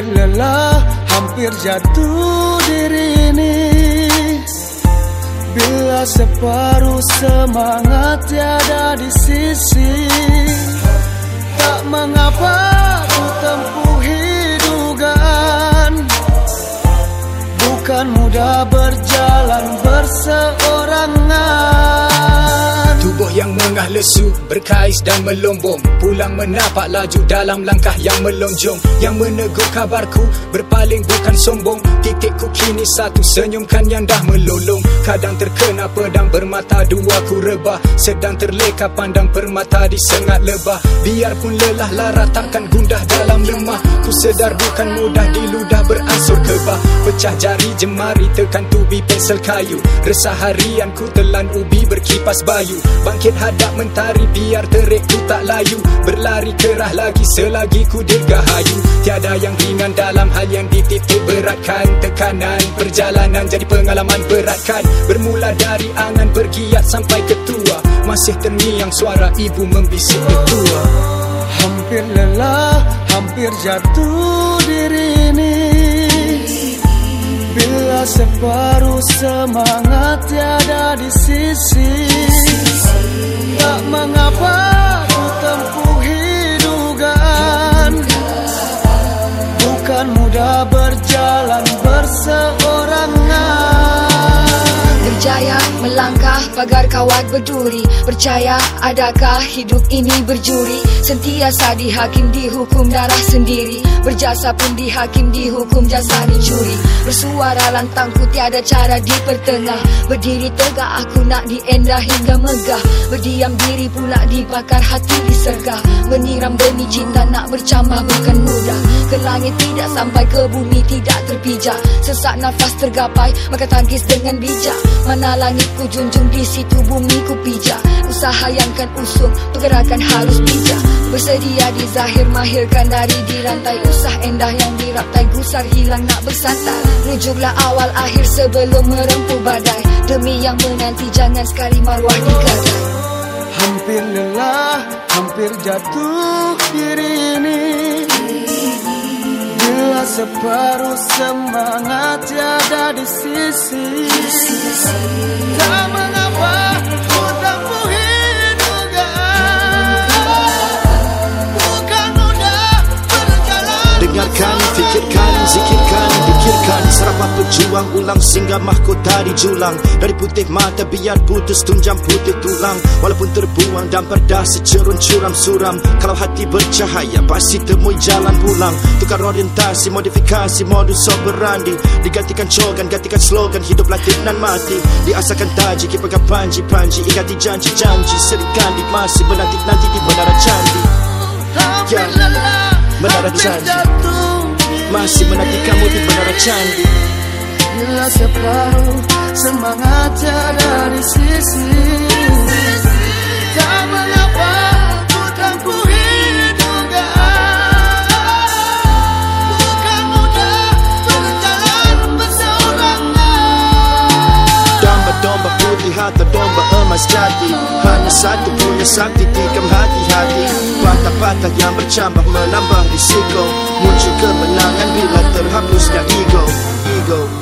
lelah hampir jatuh diri ini. Bila separuh semangat tiada di sisi Tak mengapa ku tempuh hidupan Bukan mudah berjalan berseorangan Tubuh yang mengah lesu Berkais dan melombong. Pulang menapak laju dalam langkah yang melonjong. Yang menegur kabarku Berpaling bukan sombong. Titikku kini satu Senyumkan yang dah melolong. Kadang terkena pedang bermata dua ku rebah. Sedang terleka pandang permata di sengat lebah. Biarpun lelah lara takkan gundah dalam lemah. Ku sedar bukan mudah diludah beransur kebah. Pecah jari jemari tekan tubi pensel kayu. Resah harian ku telan ubi berkipas bayu Bangkit hadap mentari biar terik ku tak layu. Berlari kerah lagi selagi ku dirgahayu. Tiada yang ringan dalam hal yang dititik beratkan. Tekanan perjalanan jadi pengalaman beratkan. Bermula dari angan bergiat sampai ketua. Masih terngiang suara ibu membisik ketua. Hampir lelah, hampir jatuh diri ini. Bila separuh semangat tiada di sisi Tak mengapa ku tempuh hidupan. Bukan mudah berjalan berseorangan. Berjaya melangkah pagar kawat berduri. Percaya adakah hidup ini berjuri? Sentiasa dihakim dihukum darah sendiri Berjasa pun dihakim dihukum jasa dicuri. Bersuara lantangku tiada cara di pertengah. Berdiri tegak aku nak diendah hingga megah. Berdiam diri pula dibakar hati disergah Menyiram benih cinta nak bercambah bukan mudah langit tidak sampai ke bumi tidak terpijak. Sesak nafas tergapai maka tangkis dengan bijak. Mana langit ku junjung di situ bumi ku pijak. Usaha yang kan usung pergerakan harus bijak. Bersedia di zahir mahirkan dari dirantai Usah endah yang diraptai gusar hilang nak bersantai. Rujuklah awal akhir sebelum merempuh badai. Demi yang menanti jangan sekali marwah digadai Hampir lelah, hampir jatuh diri ini separuh semangat tiada di sisi. Tak mengapa ku tempuh hidupan Bukan mudah berjalan Dengarkan, fikirkan, zikirkan, fikirkan Serapah pejuang ulang singgah mahkota dijulang. Dari putih mata biar putus tunjang putih tulang. Walaupun terbuang dan perdah secerun curam suram. Kalau hati bercahaya pasti temui jalan pulang. Tukar orientasi, modifikasi modus operandi. Digantikan cogan, gantikan slogan Hidup latih dan mati. Diasakan taji, kipakan panji-panji Ingati janji-janji, serikan di masih. Menanti-nanti di menara candi. Hampir lelah, menara hampir candi. Masih menanti kamu di menara candi Bila separuh semangat tiada di sisi Tak mengapa ku tempuh hidupan Bukan mudah berjalan berseorangan Domba-domba putih atau domba emas jati Hanya satu punya sakti tikam hati-hati Patah-patah yang bercambah menambah risiko. Muncul kemenangan bila terhapusnya ego. Ego